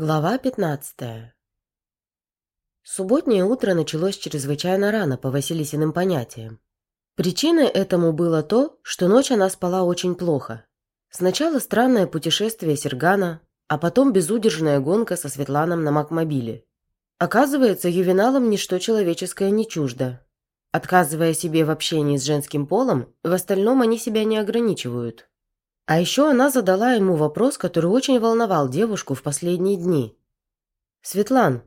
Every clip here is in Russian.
Глава 15 Субботнее утро началось чрезвычайно рано по Василисиным понятиям. Причиной этому было то, что ночь она спала очень плохо. Сначала странное путешествие Сергана, а потом безудержная гонка со Светланом на Макмобиле. Оказывается, ювеналам ничто человеческое не чуждо. Отказывая себе в общении с женским полом, в остальном они себя не ограничивают. А еще она задала ему вопрос, который очень волновал девушку в последние дни. «Светлан,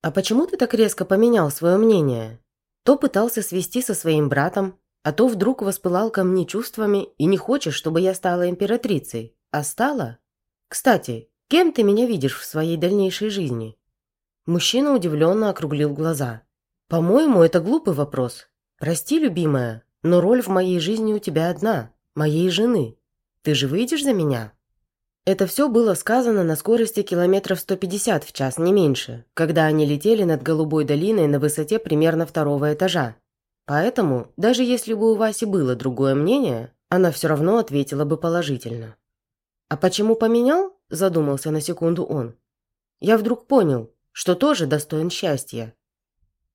а почему ты так резко поменял свое мнение? То пытался свести со своим братом, а то вдруг воспылал ко мне чувствами и не хочешь, чтобы я стала императрицей, а стала? Кстати, кем ты меня видишь в своей дальнейшей жизни?» Мужчина удивленно округлил глаза. «По-моему, это глупый вопрос. Прости, любимая, но роль в моей жизни у тебя одна – моей жены. Ты же выйдешь за меня?» Это все было сказано на скорости километров 150 в час, не меньше, когда они летели над Голубой долиной на высоте примерно второго этажа. Поэтому, даже если бы у Васи было другое мнение, она все равно ответила бы положительно. «А почему поменял?» – задумался на секунду он. «Я вдруг понял, что тоже достоин счастья.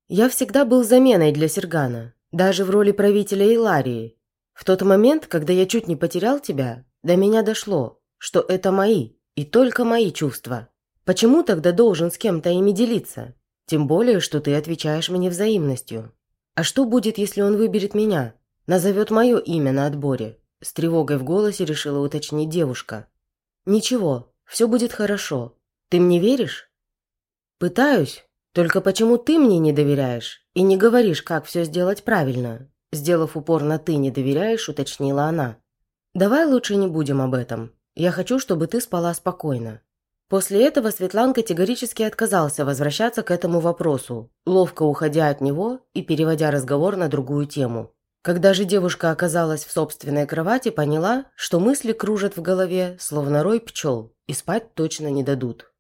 Я всегда был заменой для Сергана, даже в роли правителя Иларии, в тот момент, когда я чуть не потерял тебя, до меня дошло, что это мои и только мои чувства. Почему тогда должен с кем-то ими делиться? Тем более, что ты отвечаешь мне взаимностью. А что будет, если он выберет меня? Назовет мое имя на отборе? С тревогой в голосе решила уточнить девушка. Ничего, все будет хорошо. Ты мне веришь? Пытаюсь. Только почему ты мне не доверяешь и не говоришь, как все сделать правильно? Сделав упор на «ты не доверяешь», уточнила она. «Давай лучше не будем об этом. Я хочу, чтобы ты спала спокойно». После этого Светлан категорически отказался возвращаться к этому вопросу, ловко уходя от него и переводя разговор на другую тему. Когда же девушка оказалась в собственной кровати, поняла, что мысли кружат в голове, словно рой пчел, и спать точно не дадут.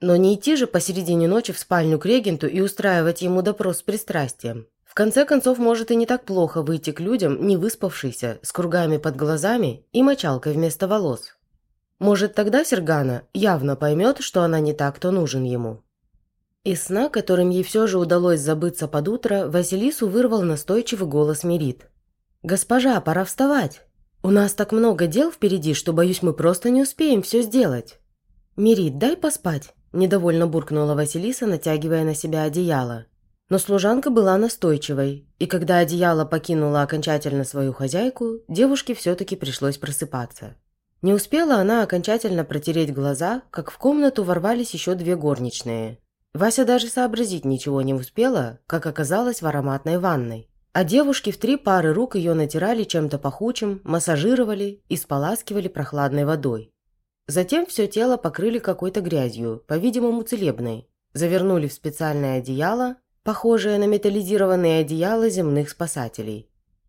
Но не идти же посередине ночи в спальню к регенту и устраивать ему допрос с пристрастием конце концов, может и не так плохо выйти к людям, не выспавшийся, с кругами под глазами и мочалкой вместо волос. Может, тогда Сергана явно поймет, что она не так, кто нужен ему. Из сна, которым ей все же удалось забыться под утро, Василису вырвал настойчивый голос Мерит. «Госпожа, пора вставать. У нас так много дел впереди, что, боюсь, мы просто не успеем все сделать». «Мерит, дай поспать», – недовольно буркнула Василиса, натягивая на себя одеяло. Но служанка была настойчивой, и когда одеяло покинуло окончательно свою хозяйку, девушке все-таки пришлось просыпаться. Не успела она окончательно протереть глаза, как в комнату ворвались еще две горничные. Вася даже сообразить ничего не успела, как оказалось в ароматной ванной. А девушки в три пары рук ее натирали чем-то пахучим, массажировали и споласкивали прохладной водой. Затем все тело покрыли какой-то грязью, по-видимому целебной, завернули в специальное одеяло похожее на металлизированные одеяла земных спасателей.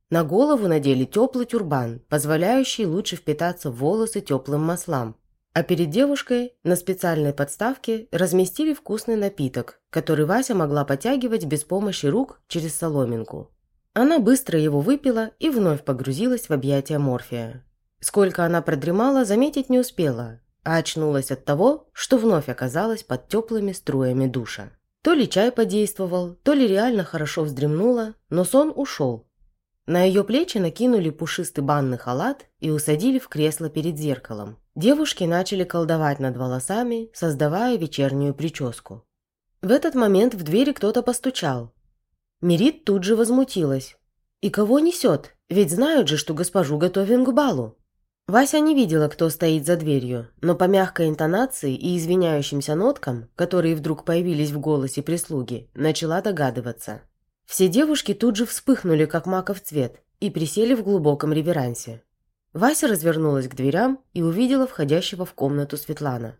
На голову надели теплый тюрбан, позволяющий лучше впитаться в волосы теплым маслам. А перед девушкой на специальной подставке разместили вкусный напиток, который Вася могла потягивать без помощи рук через соломинку. Она быстро его выпила и вновь погрузилась в объятия Морфия. Сколько она продремала, заметить не успела, а очнулась от того, что вновь оказалась под теплыми струями душа. То ли чай подействовал, то ли реально хорошо вздремнула, но сон ушел. На ее плечи накинули пушистый банный халат и усадили в кресло перед зеркалом. Девушки начали колдовать над волосами, создавая вечернюю прическу. В этот момент в двери кто-то постучал. Мирит тут же возмутилась. «И кого несет? Ведь знают же, что госпожу готовим к балу». Вася не видела, кто стоит за дверью, но по мягкой интонации и извиняющимся ноткам, которые вдруг появились в голосе прислуги, начала догадываться. Все девушки тут же вспыхнули, как маков цвет, и присели в глубоком реверансе. Вася развернулась к дверям и увидела входящего в комнату Светлана.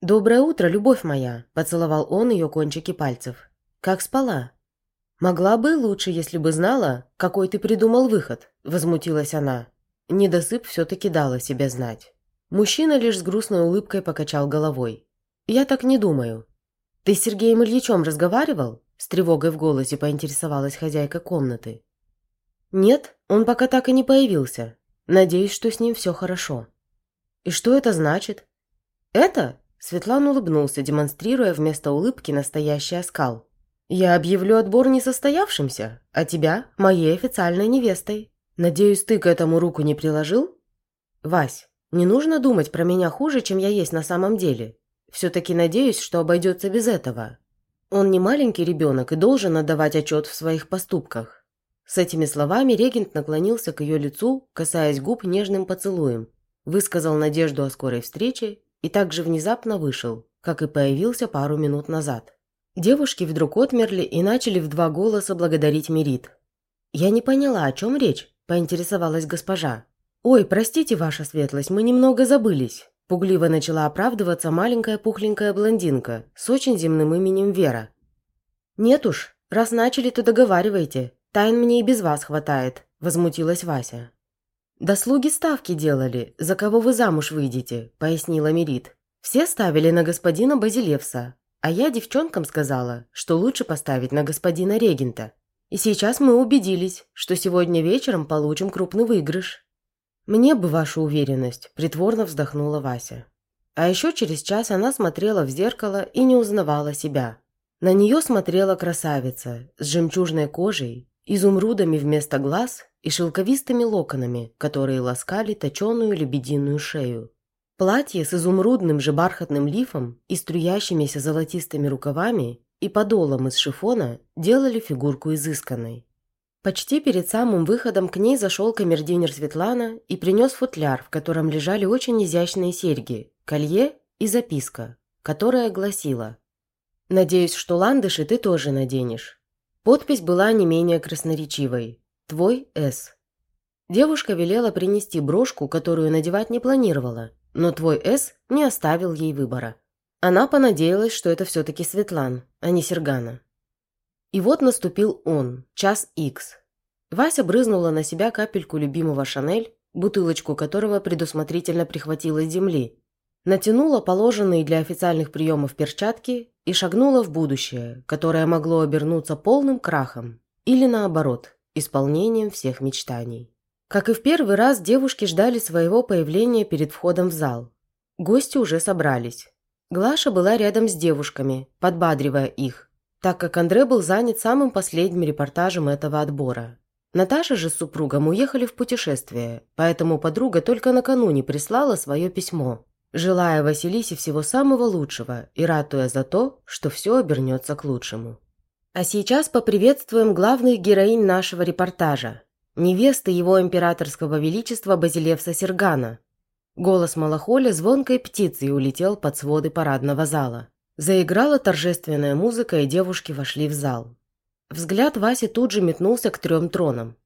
«Доброе утро, любовь моя!» – поцеловал он ее кончики пальцев. «Как спала?» «Могла бы лучше, если бы знала, какой ты придумал выход», – возмутилась она. Недосып все-таки дал о себе знать. Мужчина лишь с грустной улыбкой покачал головой. «Я так не думаю». «Ты с Сергеем Ильичем разговаривал?» С тревогой в голосе поинтересовалась хозяйка комнаты. «Нет, он пока так и не появился. Надеюсь, что с ним все хорошо». «И что это значит?» «Это? Светлан улыбнулся, демонстрируя вместо улыбки настоящий оскал. «Я объявлю отбор несостоявшимся, а тебя – моей официальной невестой. Надеюсь, ты к этому руку не приложил?» «Вась, не нужно думать про меня хуже, чем я есть на самом деле. Все-таки надеюсь, что обойдется без этого. Он не маленький ребенок и должен отдавать отчет в своих поступках». С этими словами регент наклонился к ее лицу, касаясь губ нежным поцелуем, высказал надежду о скорой встрече и также внезапно вышел, как и появился пару минут назад. Девушки вдруг отмерли и начали в два голоса благодарить Мерит. «Я не поняла, о чем речь?» – поинтересовалась госпожа. «Ой, простите, ваша светлость, мы немного забылись». Пугливо начала оправдываться маленькая пухленькая блондинка с очень земным именем Вера. «Нет уж, раз начали, то договаривайте. Тайн мне и без вас хватает», – возмутилась Вася. «Да слуги ставки делали, за кого вы замуж выйдете», – пояснила Мерит. «Все ставили на господина Базилевса, а я девчонкам сказала, что лучше поставить на господина регента. И сейчас мы убедились, что сегодня вечером получим крупный выигрыш. Мне бы ваша уверенность, притворно вздохнула Вася. А еще через час она смотрела в зеркало и не узнавала себя. На нее смотрела красавица с жемчужной кожей, изумрудами вместо глаз и шелковистыми локонами, которые ласкали точеную лебединую шею. Платье с изумрудным же бархатным лифом и струящимися золотистыми рукавами и подолом из шифона делали фигурку изысканной. Почти перед самым выходом к ней зашел камердинер Светлана и принес футляр, в котором лежали очень изящные серьги, колье и записка, которая гласила «Надеюсь, что ландыши ты тоже наденешь». Подпись была не менее красноречивой «Твой С». Девушка велела принести брошку, которую надевать не планировала, но твой С не оставил ей выбора. Она понадеялась, что это все-таки Светлан, а не Сергана. И вот наступил он, час икс. Вася брызнула на себя капельку любимого Шанель, бутылочку которого предусмотрительно прихватила с земли, натянула положенные для официальных приемов перчатки и шагнула в будущее, которое могло обернуться полным крахом или, наоборот, исполнением всех мечтаний. Как и в первый раз, девушки ждали своего появления перед входом в зал. Гости уже собрались. Глаша была рядом с девушками, подбадривая их, так как Андре был занят самым последним репортажем этого отбора. Наташа же с супругом уехали в путешествие, поэтому подруга только накануне прислала свое письмо, желая Василисе всего самого лучшего и ратуя за то, что все обернется к лучшему. А сейчас поприветствуем главных героинь нашего репортажа невесты его императорского величества Базилевса Сергана. Голос Малахоля звонкой птицей улетел под своды парадного зала. Заиграла торжественная музыка, и девушки вошли в зал. Взгляд Васи тут же метнулся к трем тронам.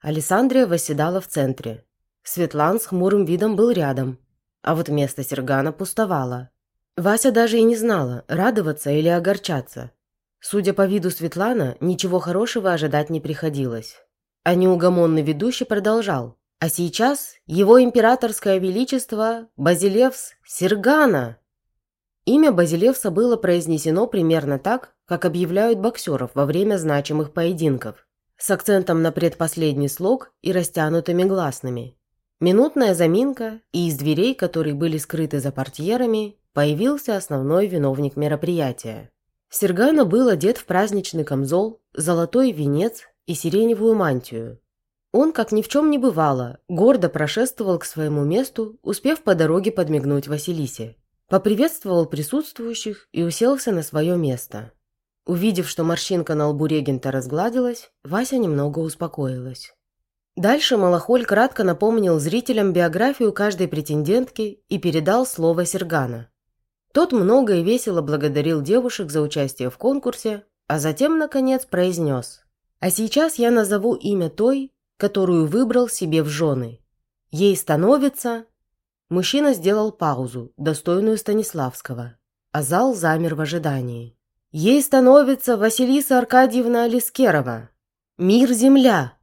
Александрия восседала в центре. Светлан с хмурым видом был рядом, а вот место Сергана пустовало. Вася даже и не знала, радоваться или огорчаться. Судя по виду Светлана, ничего хорошего ожидать не приходилось. А неугомонный ведущий продолжал. А сейчас его императорское величество Базилевс Сергана. Имя Базилевса было произнесено примерно так, как объявляют боксеров во время значимых поединков, с акцентом на предпоследний слог и растянутыми гласными. Минутная заминка, и из дверей, которые были скрыты за портьерами, появился основной виновник мероприятия. Сергана был одет в праздничный камзол, золотой венец и сиреневую мантию. Он, как ни в чем не бывало, гордо прошествовал к своему месту, успев по дороге подмигнуть Василисе. Поприветствовал присутствующих и уселся на свое место. Увидев, что морщинка на лбу регента разгладилась, Вася немного успокоилась. Дальше Малахоль кратко напомнил зрителям биографию каждой претендентки и передал слово Сергана. Тот много и весело благодарил девушек за участие в конкурсе, а затем, наконец, произнес – а сейчас я назову имя той, которую выбрал себе в жены. Ей становится... Мужчина сделал паузу, достойную Станиславского, а зал замер в ожидании. Ей становится Василиса Аркадьевна Алискерова. Мир-земля.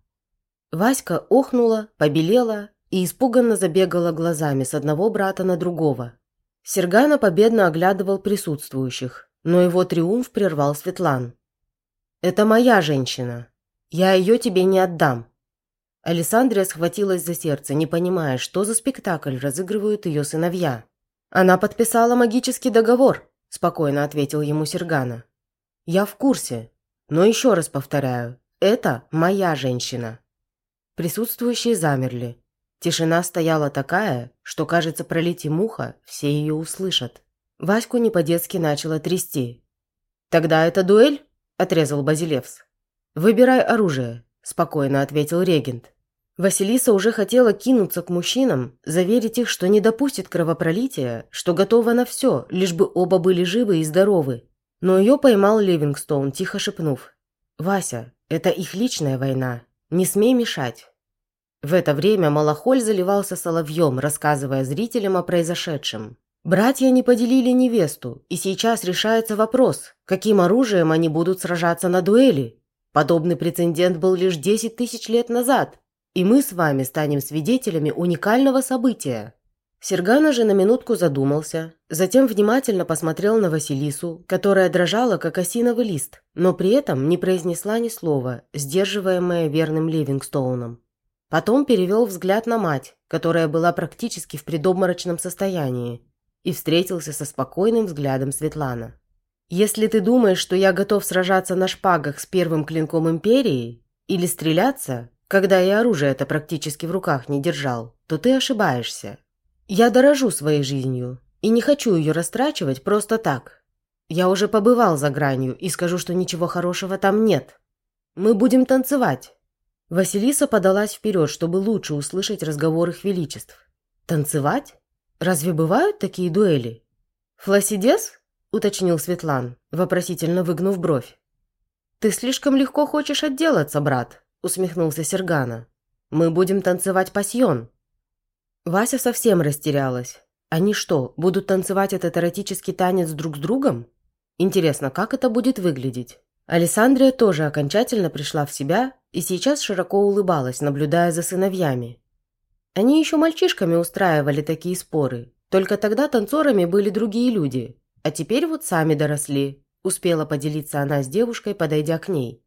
Васька охнула, побелела и испуганно забегала глазами с одного брата на другого. Сергана победно оглядывал присутствующих, но его триумф прервал Светлан. «Это моя женщина. Я ее тебе не отдам». Александрия схватилась за сердце, не понимая, что за спектакль разыгрывают ее сыновья. Она подписала магический договор, спокойно ответил ему Сергана. Я в курсе, но еще раз повторяю, это моя женщина. Присутствующие замерли. Тишина стояла такая, что, кажется, пролети муха, все ее услышат. Ваську не по-детски начала трясти. «Тогда это дуэль?» – отрезал Базилевс. «Выбирай оружие», – спокойно ответил регент. Василиса уже хотела кинуться к мужчинам, заверить их, что не допустит кровопролития, что готова на все, лишь бы оба были живы и здоровы. Но ее поймал Ливингстоун, тихо шепнув. «Вася, это их личная война. Не смей мешать». В это время Малахоль заливался соловьем, рассказывая зрителям о произошедшем. Братья не поделили невесту, и сейчас решается вопрос, каким оружием они будут сражаться на дуэли. Подобный прецедент был лишь 10 тысяч лет назад, и мы с вами станем свидетелями уникального события. Сергана же на минутку задумался, затем внимательно посмотрел на Василису, которая дрожала, как осиновый лист, но при этом не произнесла ни слова, сдерживаемая верным Ливингстоуном. Потом перевел взгляд на мать, которая была практически в предобморочном состоянии, и встретился со спокойным взглядом Светлана. «Если ты думаешь, что я готов сражаться на шпагах с первым клинком Империи или стреляться, когда я оружие это практически в руках не держал, то ты ошибаешься. Я дорожу своей жизнью и не хочу ее растрачивать просто так. Я уже побывал за гранью и скажу, что ничего хорошего там нет. Мы будем танцевать». Василиса подалась вперед, чтобы лучше услышать разговор их величеств. «Танцевать? Разве бывают такие дуэли?» «Фласидес?» – уточнил Светлан, вопросительно выгнув бровь. «Ты слишком легко хочешь отделаться, брат», – усмехнулся Сергана. «Мы будем танцевать пасьон». Вася совсем растерялась. Они что, будут танцевать этот эротический танец друг с другом? Интересно, как это будет выглядеть? Александрия тоже окончательно пришла в себя и сейчас широко улыбалась, наблюдая за сыновьями. Они еще мальчишками устраивали такие споры. Только тогда танцорами были другие люди. А теперь вот сами доросли. Успела поделиться она с девушкой, подойдя к ней.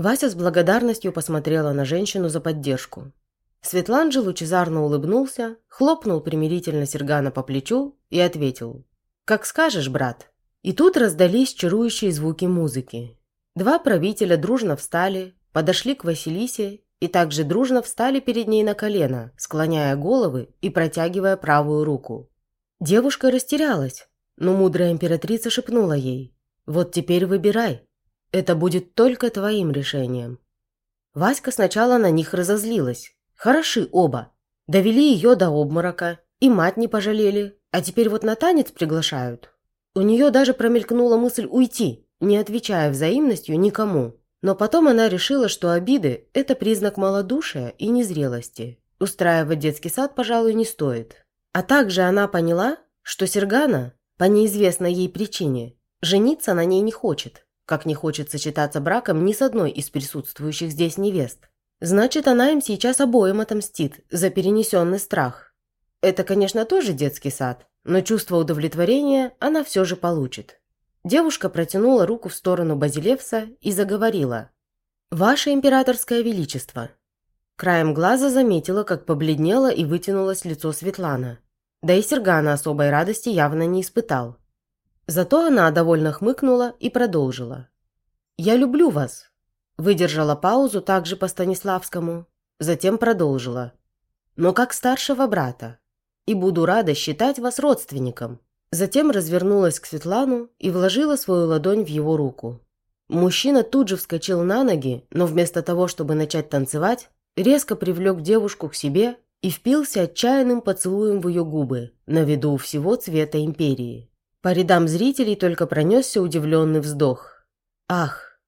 Вася с благодарностью посмотрела на женщину за поддержку. Светлан же лучезарно улыбнулся, хлопнул примирительно Сергана по плечу и ответил. «Как скажешь, брат». И тут раздались чарующие звуки музыки. Два правителя дружно встали, подошли к Василисе и также дружно встали перед ней на колено, склоняя головы и протягивая правую руку. Девушка растерялась, но мудрая императрица шепнула ей «Вот теперь выбирай, это будет только твоим решением». Васька сначала на них разозлилась. Хороши оба. Довели ее до обморока, и мать не пожалели, а теперь вот на танец приглашают. У нее даже промелькнула мысль уйти, не отвечая взаимностью никому. Но потом она решила, что обиды – это признак малодушия и незрелости. Устраивать детский сад, пожалуй, не стоит. А также она поняла, что Сергана, по неизвестной ей причине, жениться на ней не хочет, как не хочет сочетаться браком ни с одной из присутствующих здесь невест. Значит, она им сейчас обоим отомстит за перенесенный страх. Это, конечно, тоже детский сад, но чувство удовлетворения она все же получит. Девушка протянула руку в сторону Базилевса и заговорила. «Ваше императорское величество». Краем глаза заметила, как побледнело и вытянулось лицо Светлана. Да и Сергана особой радости явно не испытал. Зато она довольно хмыкнула и продолжила. «Я люблю вас». Выдержала паузу также по Станиславскому, затем продолжила. «Но как старшего брата. И буду рада считать вас родственником. Затем развернулась к Светлану и вложила свою ладонь в его руку. Мужчина тут же вскочил на ноги, но вместо того, чтобы начать танцевать, резко привлек девушку к себе и впился отчаянным поцелуем в ее губы, на виду всего цвета империи. По рядам зрителей только пронесся удивленный вздох. «Ах,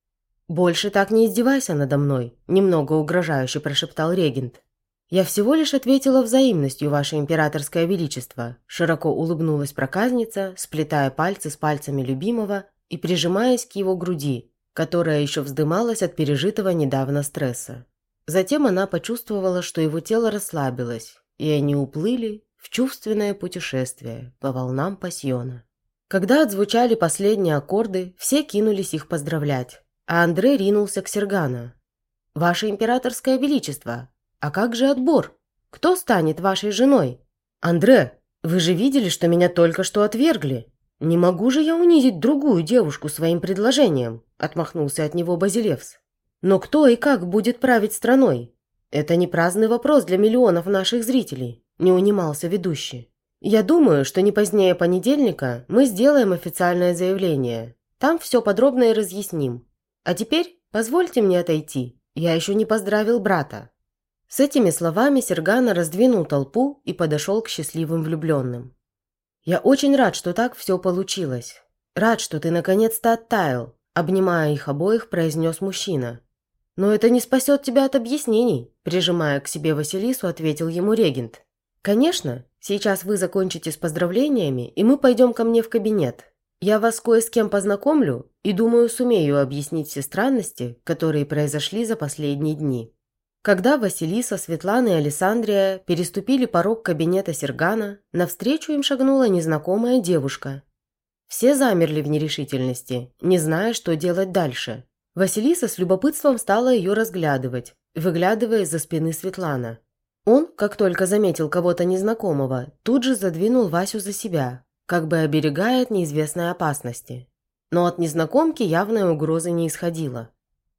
больше так не издевайся надо мной», – немного угрожающе прошептал регент. «Я всего лишь ответила взаимностью, Ваше Императорское Величество», широко улыбнулась проказница, сплетая пальцы с пальцами любимого и прижимаясь к его груди, которая еще вздымалась от пережитого недавно стресса. Затем она почувствовала, что его тело расслабилось, и они уплыли в чувственное путешествие по волнам пасьона. Когда отзвучали последние аккорды, все кинулись их поздравлять, а Андрей ринулся к Сергана. «Ваше Императорское Величество, «А как же отбор? Кто станет вашей женой?» «Андре!» Вы же видели, что меня только что отвергли. Не могу же я унизить другую девушку своим предложением», – отмахнулся от него Базилевс. «Но кто и как будет править страной? Это не праздный вопрос для миллионов наших зрителей», – не унимался ведущий. «Я думаю, что не позднее понедельника мы сделаем официальное заявление. Там все подробно и разъясним. А теперь позвольте мне отойти. Я еще не поздравил брата». С этими словами Сергана раздвинул толпу и подошел к счастливым влюбленным. «Я очень рад, что так все получилось. Рад, что ты наконец-то оттаял», обнимая их обоих, произнес мужчина. «Но это не спасет тебя от объяснений», прижимая к себе Василису, ответил ему регент. «Конечно, сейчас вы закончите с поздравлениями, и мы пойдем ко мне в кабинет. Я вас кое с кем познакомлю и, думаю, сумею объяснить все странности, которые произошли за последние дни». Когда Василиса, Светлана и Александрия переступили порог кабинета Сергана, навстречу им шагнула незнакомая девушка. Все замерли в нерешительности, не зная, что делать дальше. Василиса с любопытством стала ее разглядывать, выглядывая из-за спины Светлана. Он, как только заметил кого-то незнакомого, тут же задвинул Васю за себя, как бы оберегая от неизвестной опасности. Но от незнакомки явной угрозы не исходило.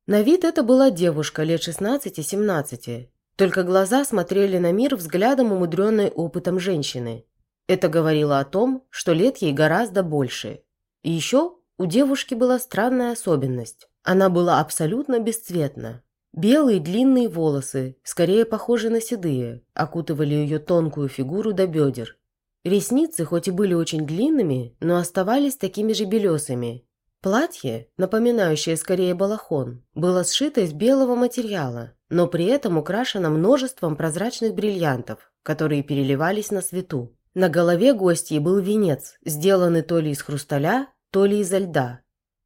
На вид это была девушка лет 16-17, только глаза смотрели на мир взглядом умудренной опытом женщины. Это говорило о том, что лет ей гораздо больше. И еще у девушки была странная особенность. Она была абсолютно бесцветна. Белые длинные волосы, скорее похожие на седые, окутывали ее тонкую фигуру до бедер. Ресницы хоть и были очень длинными, но оставались такими же белесыми, Платье, напоминающее скорее балахон, было сшито из белого материала, но при этом украшено множеством прозрачных бриллиантов, которые переливались на свету. На голове гостьи был венец, сделанный то ли из хрусталя, то ли изо льда.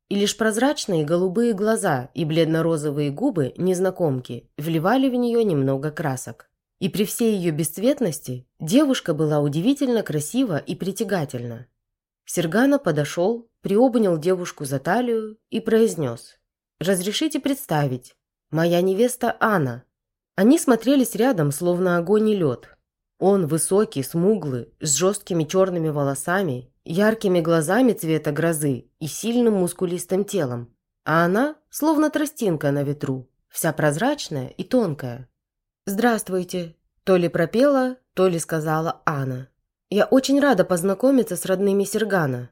И лишь прозрачные голубые глаза и бледно-розовые губы незнакомки вливали в нее немного красок. И при всей ее бесцветности девушка была удивительно красива и притягательна. Сергана подошел, приобнял девушку за талию и произнес. «Разрешите представить. Моя невеста Анна». Они смотрелись рядом, словно огонь и лед. Он высокий, смуглый, с жесткими черными волосами, яркими глазами цвета грозы и сильным мускулистым телом. А она, словно тростинка на ветру, вся прозрачная и тонкая. «Здравствуйте», – то ли пропела, то ли сказала Анна. «Я очень рада познакомиться с родными Сергана.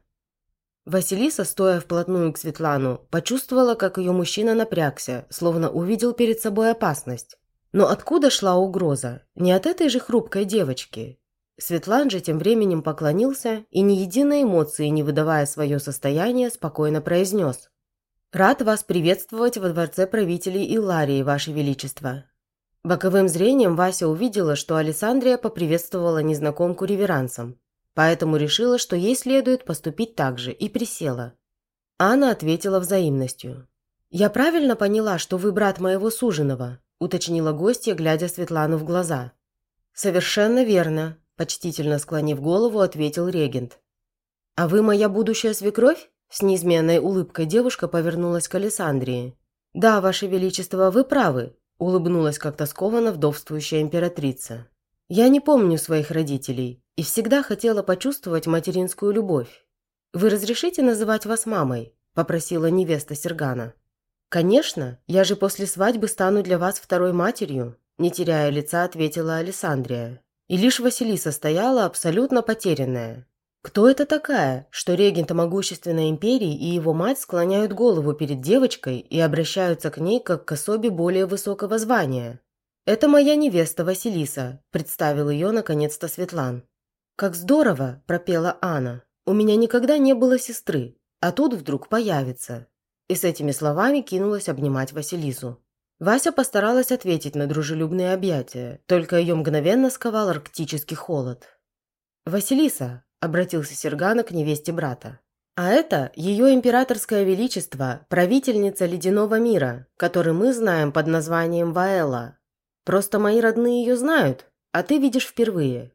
Василиса, стоя вплотную к Светлану, почувствовала, как ее мужчина напрягся, словно увидел перед собой опасность. Но откуда шла угроза? Не от этой же хрупкой девочки. Светлан же тем временем поклонился и ни единой эмоции, не выдавая свое состояние, спокойно произнес. «Рад вас приветствовать во дворце правителей Иларии, Ваше Величество». Боковым зрением Вася увидела, что Александрия поприветствовала незнакомку реверансом. Поэтому решила, что ей следует поступить так же, и присела. Анна ответила взаимностью. «Я правильно поняла, что вы брат моего суженого?» – уточнила гостья, глядя Светлану в глаза. «Совершенно верно», – почтительно склонив голову, ответил регент. «А вы моя будущая свекровь?» С неизменной улыбкой девушка повернулась к Александрии. «Да, Ваше Величество, вы правы», – улыбнулась как-то скованно вдовствующая императрица. «Я не помню своих родителей и всегда хотела почувствовать материнскую любовь. «Вы разрешите называть вас мамой?» – попросила невеста Сергана. «Конечно, я же после свадьбы стану для вас второй матерью», – не теряя лица, ответила Александрия. И лишь Василиса стояла абсолютно потерянная. Кто это такая, что регент могущественной империи и его мать склоняют голову перед девочкой и обращаются к ней как к особе более высокого звания? «Это моя невеста Василиса», – представил ее наконец-то Светлан. «Как здорово!» – пропела Анна. «У меня никогда не было сестры, а тут вдруг появится». И с этими словами кинулась обнимать Василису. Вася постаралась ответить на дружелюбные объятия, только ее мгновенно сковал арктический холод. «Василиса», – обратился Сергана к невесте брата. «А это ее императорское величество, правительница ледяного мира, который мы знаем под названием Ваэла. Просто мои родные ее знают, а ты видишь впервые.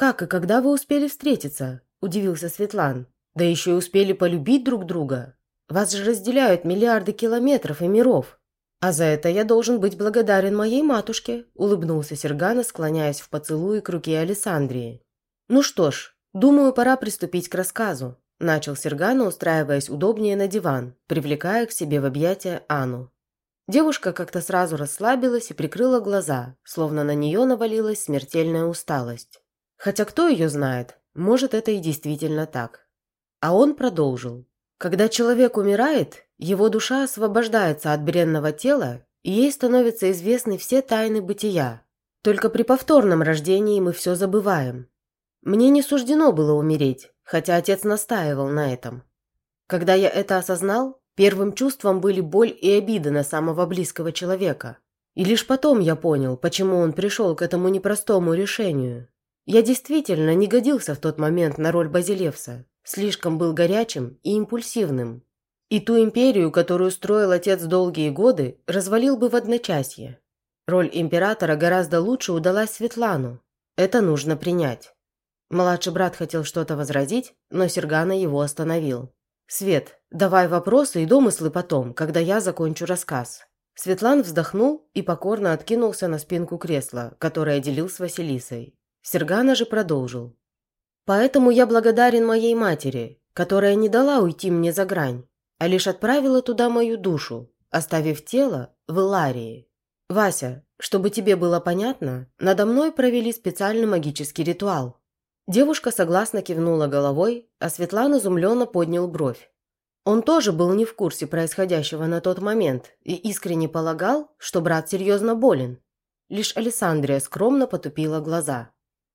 «Как и когда вы успели встретиться?» – удивился Светлан. «Да еще и успели полюбить друг друга. Вас же разделяют миллиарды километров и миров. А за это я должен быть благодарен моей матушке», – улыбнулся Сергана, склоняясь в поцелуи к руке Александрии. «Ну что ж, думаю, пора приступить к рассказу», – начал Сергана, устраиваясь удобнее на диван, привлекая к себе в объятия Анну. Девушка как-то сразу расслабилась и прикрыла глаза, словно на нее навалилась смертельная усталость. Хотя кто ее знает, может, это и действительно так. А он продолжил. Когда человек умирает, его душа освобождается от бренного тела, и ей становятся известны все тайны бытия. Только при повторном рождении мы все забываем. Мне не суждено было умереть, хотя отец настаивал на этом. Когда я это осознал, первым чувством были боль и обида на самого близкого человека. И лишь потом я понял, почему он пришел к этому непростому решению. Я действительно не годился в тот момент на роль Базилевса, слишком был горячим и импульсивным. И ту империю, которую строил отец долгие годы, развалил бы в одночасье. Роль императора гораздо лучше удалась Светлану. Это нужно принять. Младший брат хотел что-то возразить, но Сергана его остановил. «Свет, давай вопросы и домыслы потом, когда я закончу рассказ». Светлан вздохнул и покорно откинулся на спинку кресла, которое делил с Василисой. Сергана же продолжил. «Поэтому я благодарен моей матери, которая не дала уйти мне за грань, а лишь отправила туда мою душу, оставив тело в Иларии. Вася, чтобы тебе было понятно, надо мной провели специальный магический ритуал. Девушка согласно кивнула головой, а Светлан изумленно поднял бровь. Он тоже был не в курсе происходящего на тот момент и искренне полагал, что брат серьезно болен. Лишь Александрия скромно потупила глаза.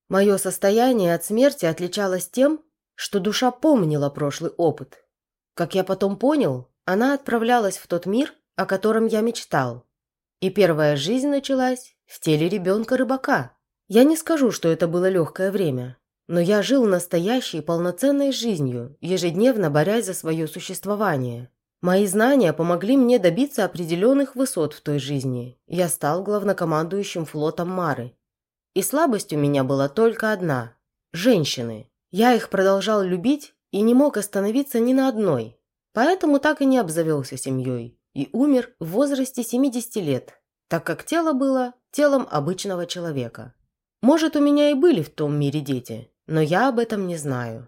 Мое состояние от смерти отличалось тем, что душа помнила прошлый опыт. Как я потом понял, она отправлялась в тот мир, о котором я мечтал. И первая жизнь началась в теле ребенка-рыбака. Я не скажу, что это было легкое время. Но я жил настоящей полноценной жизнью, ежедневно борясь за свое существование. Мои знания помогли мне добиться определенных высот в той жизни. Я стал главнокомандующим флотом Мары. И слабость у меня была только одна – женщины. Я их продолжал любить и не мог остановиться ни на одной. Поэтому так и не обзавелся семьей и умер в возрасте 70 лет, так как тело было телом обычного человека. Может, у меня и были в том мире дети, но я об этом не знаю.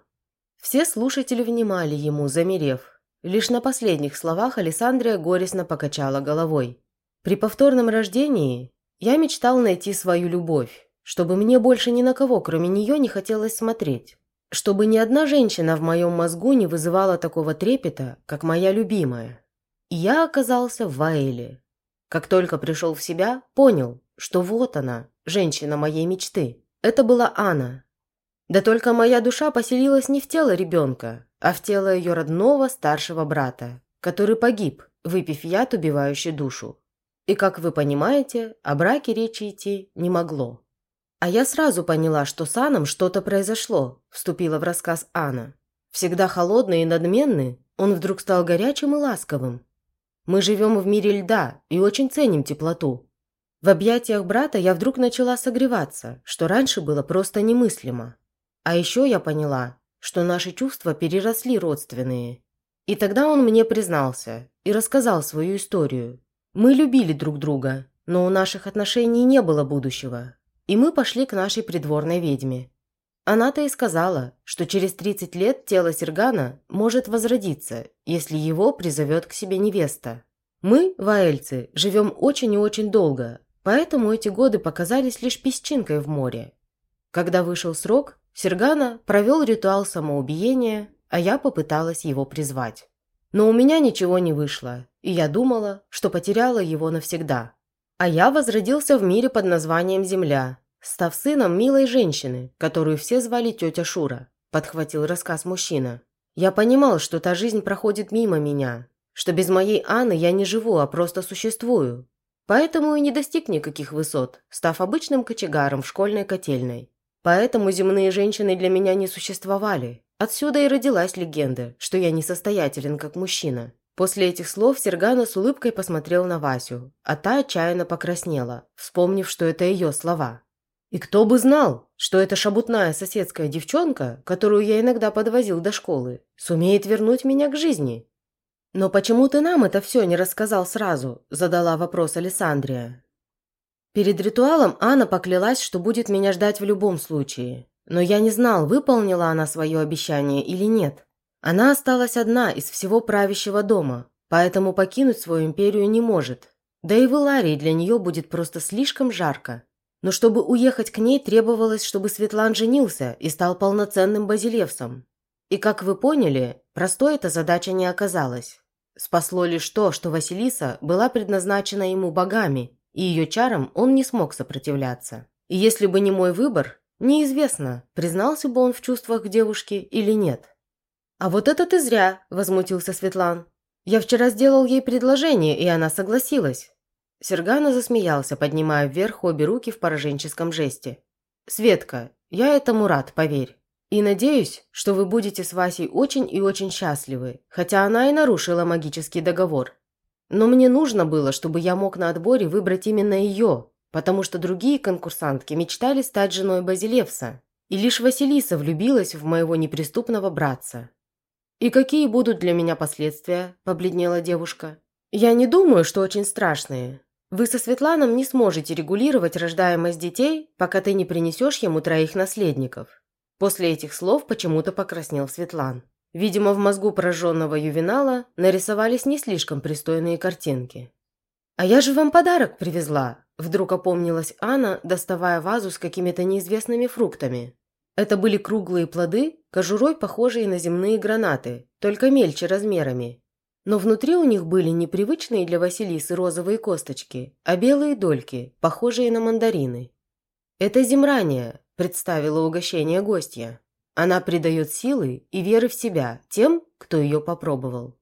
Все слушатели внимали ему, замерев. Лишь на последних словах Александрия горестно покачала головой. При повторном рождении я мечтал найти свою любовь, чтобы мне больше ни на кого, кроме нее, не хотелось смотреть. Чтобы ни одна женщина в моем мозгу не вызывала такого трепета, как моя любимая. Я оказался в Ваэле. Как только пришел в себя, понял, что вот она, женщина моей мечты. Это была Анна, да только моя душа поселилась не в тело ребенка, а в тело ее родного старшего брата, который погиб, выпив яд, убивающий душу. И, как вы понимаете, о браке речи идти не могло. А я сразу поняла, что с Аном что-то произошло, вступила в рассказ Анна. Всегда холодный и надменный, он вдруг стал горячим и ласковым. Мы живем в мире льда и очень ценим теплоту. В объятиях брата я вдруг начала согреваться, что раньше было просто немыслимо. А еще я поняла, что наши чувства переросли родственные. И тогда он мне признался и рассказал свою историю. Мы любили друг друга, но у наших отношений не было будущего. И мы пошли к нашей придворной ведьме. Она-то и сказала, что через 30 лет тело Сергана может возродиться, если его призовет к себе невеста. Мы, ваэльцы, живем очень и очень долго, поэтому эти годы показались лишь песчинкой в море. Когда вышел срок, Сергана провел ритуал самоубиения, а я попыталась его призвать. Но у меня ничего не вышло, и я думала, что потеряла его навсегда. А я возродился в мире под названием Земля, став сыном милой женщины, которую все звали тетя Шура, подхватил рассказ мужчина. Я понимал, что та жизнь проходит мимо меня, что без моей Анны я не живу, а просто существую. Поэтому и не достиг никаких высот, став обычным кочегаром в школьной котельной. Поэтому земные женщины для меня не существовали. Отсюда и родилась легенда, что я несостоятелен как мужчина. После этих слов Сергана с улыбкой посмотрел на Васю, а та отчаянно покраснела, вспомнив, что это ее слова. И кто бы знал, что эта шабутная соседская девчонка, которую я иногда подвозил до школы, сумеет вернуть меня к жизни. «Но почему ты нам это все не рассказал сразу?» – задала вопрос Александрия. Перед ритуалом Анна поклялась, что будет меня ждать в любом случае. Но я не знал, выполнила она свое обещание или нет. Она осталась одна из всего правящего дома, поэтому покинуть свою империю не может. Да и в Иларии для нее будет просто слишком жарко. Но чтобы уехать к ней, требовалось, чтобы Светлан женился и стал полноценным базилевсом. И, как вы поняли, простой эта задача не оказалась. Спасло лишь то, что Василиса была предназначена ему богами, и ее чарам он не смог сопротивляться. И если бы не мой выбор, неизвестно, признался бы он в чувствах к девушке или нет. «А вот это ты зря», – возмутился Светлан. «Я вчера сделал ей предложение, и она согласилась». Сергана засмеялся, поднимая вверх обе руки в пораженческом жесте. «Светка, я этому рад, поверь. И надеюсь, что вы будете с Васей очень и очень счастливы, хотя она и нарушила магический договор. Но мне нужно было, чтобы я мог на отборе выбрать именно ее, потому что другие конкурсантки мечтали стать женой Базилевса, и лишь Василиса влюбилась в моего неприступного братца. «И какие будут для меня последствия?» – побледнела девушка. «Я не думаю, что очень страшные. Вы со Светланом не сможете регулировать рождаемость детей, пока ты не принесешь ему троих наследников. После этих слов почему-то покраснел Светлан. Видимо, в мозгу пораженного ювенала нарисовались не слишком пристойные картинки. «А я же вам подарок привезла!» Вдруг опомнилась Анна, доставая вазу с какими-то неизвестными фруктами. Это были круглые плоды, кожурой похожие на земные гранаты, только мельче размерами. Но внутри у них были непривычные для Василисы розовые косточки, а белые дольки, похожие на мандарины. «Это земрания», представила угощение гостья. Она придает силы и веры в себя тем, кто ее попробовал.